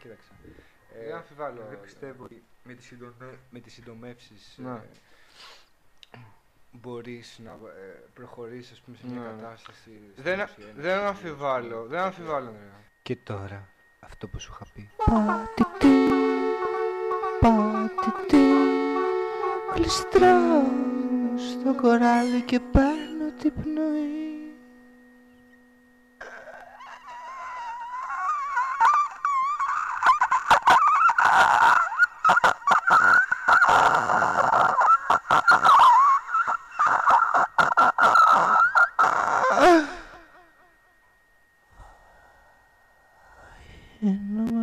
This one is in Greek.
κοίταξε. Δεν αμφιβάλλω. Δεν πιστεύω ότι με τις, συντομέ... με τις συντομεύσεις Ναι. ε, μπορείς να ε, προχωρήσεις ας πούμε, σε μια Ναι, ναι. κατάσταση. στην Δεν, ουσία, να δεν ξέρεις, αμφιβάλλω. Δεν αμφιβάλλω, Ανδρέα. Και τώρα, αυτό που σου είχα πει. Πατητή, πατητή Κλειστράω στο κοράλι και παίρνω την πνοή and